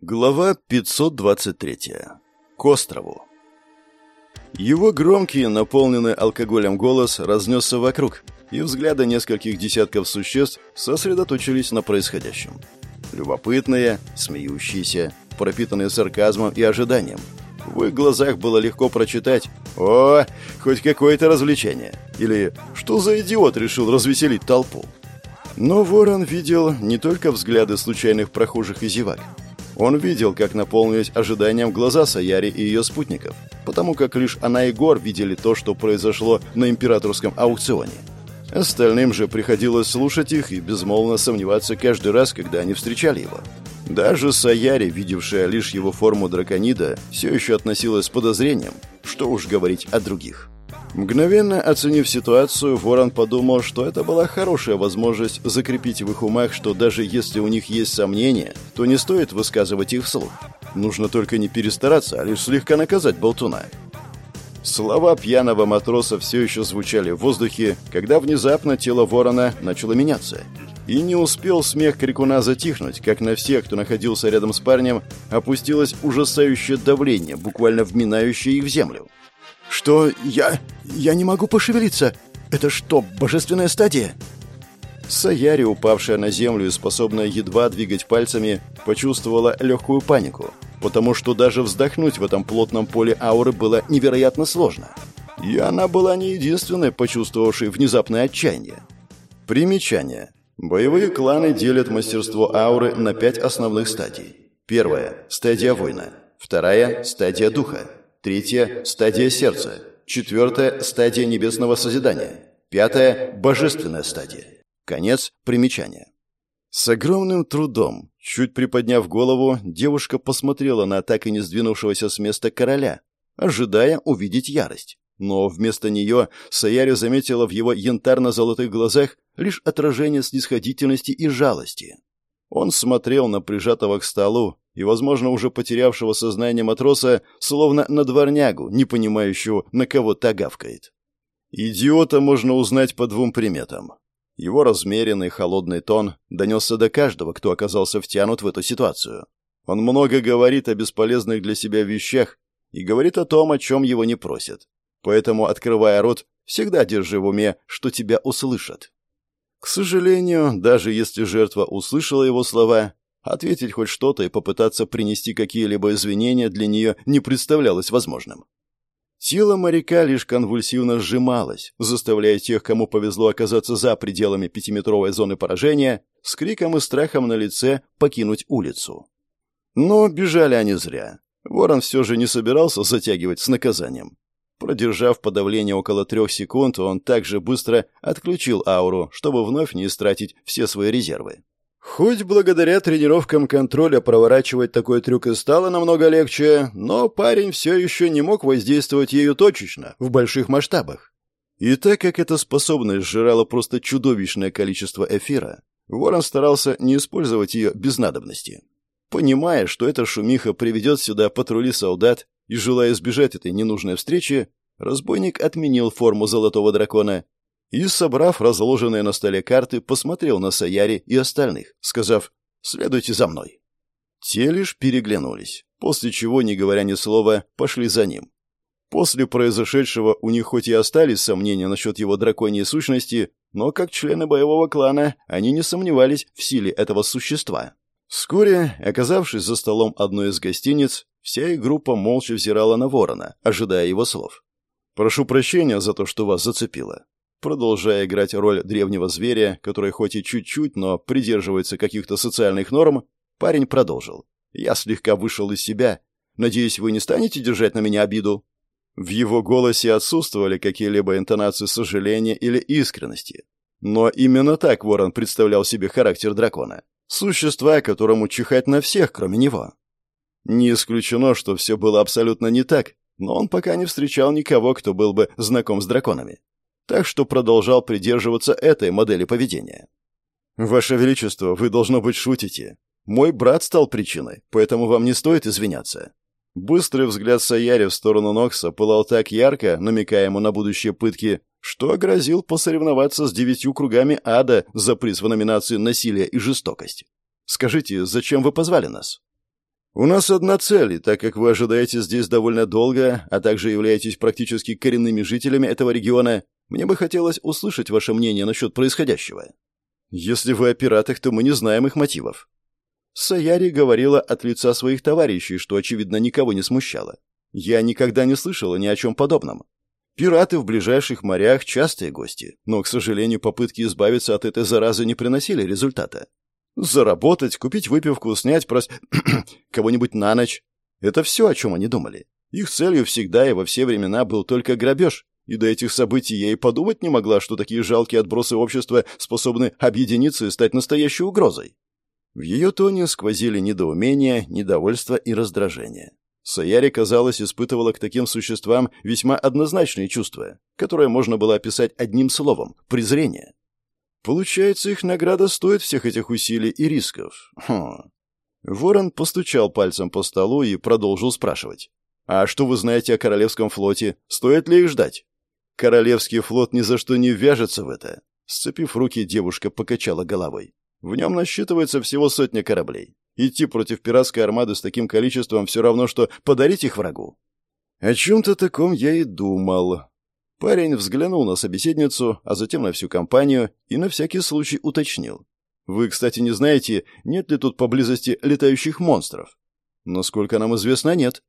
Глава 523. К острову. Его громкий, наполненный алкоголем голос разнесся вокруг, и взгляды нескольких десятков существ сосредоточились на происходящем. Любопытные, смеющиеся, пропитанные сарказмом и ожиданием. В их глазах было легко прочитать «О, хоть какое-то развлечение!» или «Что за идиот решил развеселить толпу?» Но Ворон видел не только взгляды случайных прохожих и зевак, он видел, как наполнились ожиданием глаза Саяри и ее спутников, потому как лишь она и Гор видели то, что произошло на императорском аукционе. Остальным же приходилось слушать их и безмолвно сомневаться каждый раз, когда они встречали его. Даже Саяри, видевшая лишь его форму драконида, все еще относилась с подозрением, что уж говорить о других. Мгновенно оценив ситуацию, Ворон подумал, что это была хорошая возможность закрепить в их умах, что даже если у них есть сомнения, то не стоит высказывать их вслух. Нужно только не перестараться, а лишь слегка наказать болтуна. Слова пьяного матроса все еще звучали в воздухе, когда внезапно тело ворона начало меняться. И не успел смех крикуна затихнуть, как на всех, кто находился рядом с парнем, опустилось ужасающее давление, буквально вминающее их в землю. «Что? Я... я не могу пошевелиться! Это что, божественная стадия?» Саяри, упавшая на землю и способная едва двигать пальцами, почувствовала легкую панику, потому что даже вздохнуть в этом плотном поле ауры было невероятно сложно. И она была не единственной, почувствовавшей внезапное отчаяние. Примечание. Боевые кланы делят мастерство ауры на пять основных стадий. Первая – стадия воина. Вторая – стадия духа. Третья – стадия сердца. Четвертая – стадия небесного созидания. Пятая – божественная стадия. Конец примечания. С огромным трудом, чуть приподняв голову, девушка посмотрела на так и не сдвинувшегося с места короля, ожидая увидеть ярость. Но вместо нее Саяри заметила в его янтарно-золотых глазах лишь отражение снисходительности и жалости. Он смотрел на прижатого к столу, и, возможно, уже потерявшего сознание матроса, словно на дворнягу, не понимающего, на кого та гавкает. Идиота можно узнать по двум приметам. Его размеренный холодный тон донесся до каждого, кто оказался втянут в эту ситуацию. Он много говорит о бесполезных для себя вещах и говорит о том, о чем его не просят. Поэтому, открывая рот, всегда держи в уме, что тебя услышат. К сожалению, даже если жертва услышала его слова, Ответить хоть что-то и попытаться принести какие-либо извинения для нее не представлялось возможным. Тело моряка лишь конвульсивно сжималось, заставляя тех, кому повезло оказаться за пределами пятиметровой зоны поражения, с криком и страхом на лице покинуть улицу. Но бежали они зря. Ворон все же не собирался затягивать с наказанием. Продержав подавление около трех секунд, он также быстро отключил ауру, чтобы вновь не истратить все свои резервы. Хоть благодаря тренировкам контроля проворачивать такой трюк и стало намного легче, но парень все еще не мог воздействовать ею точечно, в больших масштабах. И так как эта способность сжирала просто чудовищное количество эфира, Ворон старался не использовать ее без надобности. Понимая, что эта шумиха приведет сюда патрули солдат, и желая избежать этой ненужной встречи, разбойник отменил форму золотого дракона и, собрав разложенные на столе карты, посмотрел на Саяри и остальных, сказав «Следуйте за мной». Те лишь переглянулись, после чего, не говоря ни слова, пошли за ним. После произошедшего у них хоть и остались сомнения насчет его драконьей сущности, но как члены боевого клана они не сомневались в силе этого существа. Вскоре, оказавшись за столом одной из гостиниц, вся их группа молча взирала на ворона, ожидая его слов. «Прошу прощения за то, что вас зацепило. Продолжая играть роль древнего зверя, который хоть и чуть-чуть, но придерживается каких-то социальных норм, парень продолжил. «Я слегка вышел из себя. Надеюсь, вы не станете держать на меня обиду?» В его голосе отсутствовали какие-либо интонации сожаления или искренности. Но именно так Ворон представлял себе характер дракона. Существа, которому чихать на всех, кроме него. Не исключено, что все было абсолютно не так, но он пока не встречал никого, кто был бы знаком с драконами так что продолжал придерживаться этой модели поведения. «Ваше Величество, вы, должно быть, шутите. Мой брат стал причиной, поэтому вам не стоит извиняться». Быстрый взгляд Саяри в сторону Нокса пылал так ярко, намекая ему на будущие пытки, что грозил посоревноваться с девятью кругами ада за приз в номинации «Насилие и жестокость». «Скажите, зачем вы позвали нас?» «У нас одна цель, и так как вы ожидаете здесь довольно долго, а также являетесь практически коренными жителями этого региона, мне бы хотелось услышать ваше мнение насчет происходящего. Если вы о пиратах, то мы не знаем их мотивов». Саяри говорила от лица своих товарищей, что, очевидно, никого не смущало. Я никогда не слышала ни о чем подобном. Пираты в ближайших морях – частые гости, но, к сожалению, попытки избавиться от этой заразы не приносили результата. Заработать, купить выпивку, снять прос... кого-нибудь на ночь – это все, о чем они думали. Их целью всегда и во все времена был только грабеж, и до этих событий я и подумать не могла, что такие жалкие отбросы общества способны объединиться и стать настоящей угрозой. В ее тоне сквозили недоумение, недовольство и раздражение. Саяри, казалось, испытывала к таким существам весьма однозначные чувства, которые можно было описать одним словом – презрение. Получается, их награда стоит всех этих усилий и рисков. Хм. Ворон постучал пальцем по столу и продолжил спрашивать. «А что вы знаете о Королевском флоте? Стоит ли их ждать?» «Королевский флот ни за что не вяжется в это». Сцепив руки, девушка покачала головой. «В нем насчитывается всего сотня кораблей. Идти против пиратской армады с таким количеством все равно, что подарить их врагу». «О чем-то таком я и думал», Парень взглянул на собеседницу, а затем на всю компанию и на всякий случай уточнил. «Вы, кстати, не знаете, нет ли тут поблизости летающих монстров?» «Насколько нам известно, нет».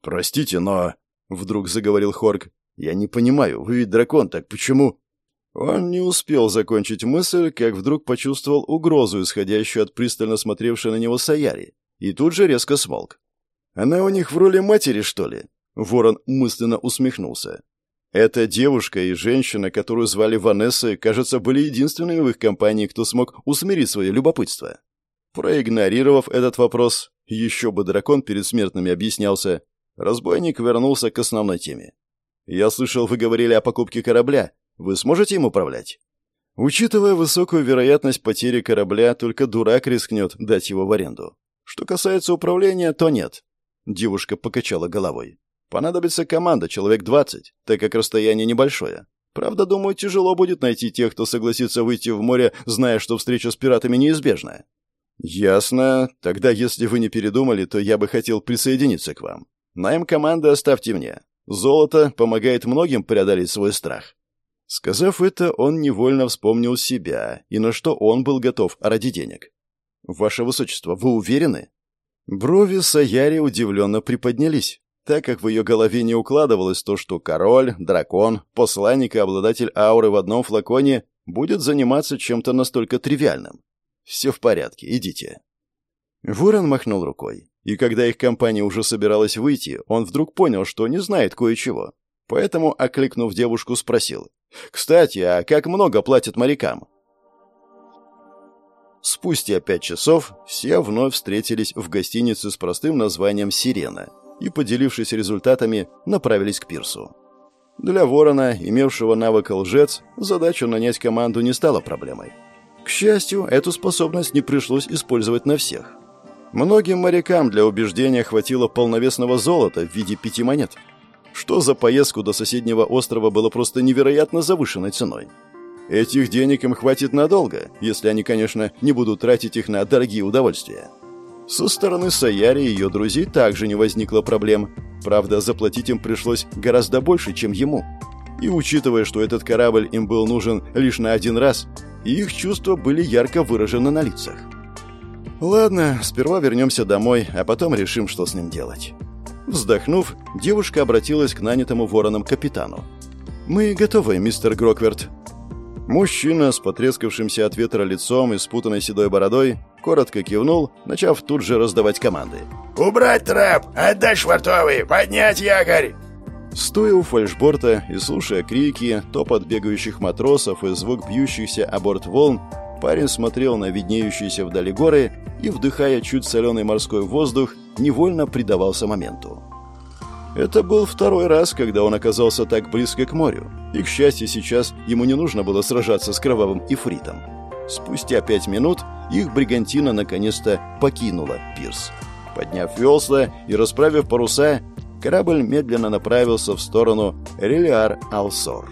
«Простите, но...» — вдруг заговорил Хорг. «Я не понимаю, вы ведь дракон, так почему...» Он не успел закончить мысль, как вдруг почувствовал угрозу, исходящую от пристально смотревшей на него Саяри, и тут же резко смолк. «Она у них в роли матери, что ли?» Ворон мысленно усмехнулся. Эта девушка и женщина, которую звали Ванесса, кажется, были единственными в их компании, кто смог усмирить свое любопытство. Проигнорировав этот вопрос, еще бы дракон перед смертными объяснялся, разбойник вернулся к основной теме. «Я слышал, вы говорили о покупке корабля. Вы сможете им управлять?» Учитывая высокую вероятность потери корабля, только дурак рискнет дать его в аренду. Что касается управления, то нет. Девушка покачала головой. Понадобится команда, человек 20, так как расстояние небольшое. Правда, думаю, тяжело будет найти тех, кто согласится выйти в море, зная, что встреча с пиратами неизбежна. Ясно. Тогда, если вы не передумали, то я бы хотел присоединиться к вам. Найм команды оставьте мне. Золото помогает многим преодолеть свой страх. Сказав это, он невольно вспомнил себя и на что он был готов ради денег. «Ваше Высочество, вы уверены?» Брови Саяри удивленно приподнялись так как в ее голове не укладывалось то, что король, дракон, посланник и обладатель ауры в одном флаконе будет заниматься чем-то настолько тривиальным. «Все в порядке, идите». Ворон махнул рукой, и когда их компания уже собиралась выйти, он вдруг понял, что не знает кое-чего. Поэтому, окликнув девушку, спросил. «Кстати, а как много платят морякам?» Спустя пять часов все вновь встретились в гостинице с простым названием «Сирена», и, поделившись результатами, направились к пирсу. Для Ворона, имевшего навык лжец, задача нанять команду не стала проблемой. К счастью, эту способность не пришлось использовать на всех. Многим морякам для убеждения хватило полновесного золота в виде пяти монет, что за поездку до соседнего острова было просто невероятно завышенной ценой. Этих денег им хватит надолго, если они, конечно, не будут тратить их на дорогие удовольствия. Со стороны Саяри и ее друзей также не возникло проблем. Правда, заплатить им пришлось гораздо больше, чем ему. И учитывая, что этот корабль им был нужен лишь на один раз, их чувства были ярко выражены на лицах. Ладно, сперва вернемся домой, а потом решим, что с ним делать. Вздохнув, девушка обратилась к нанятому вороном капитану. «Мы готовы, мистер Грокверт». Мужчина с потрескавшимся от ветра лицом и спутанной седой бородой коротко кивнул, начав тут же раздавать команды. «Убрать трап! Отдать швартовый! Поднять якорь!» Стоя у фальшборта и слушая крики, топот бегающих матросов и звук бьющихся о борт волн, парень смотрел на виднеющиеся вдали горы и, вдыхая чуть соленый морской воздух, невольно предавался моменту. Это был второй раз, когда он оказался так близко к морю, и, к счастью, сейчас ему не нужно было сражаться с кровавым ифритом. Спустя пять минут их бригантина наконец-то покинула пирс. Подняв весла и расправив паруса, корабль медленно направился в сторону Релиар-Алсор.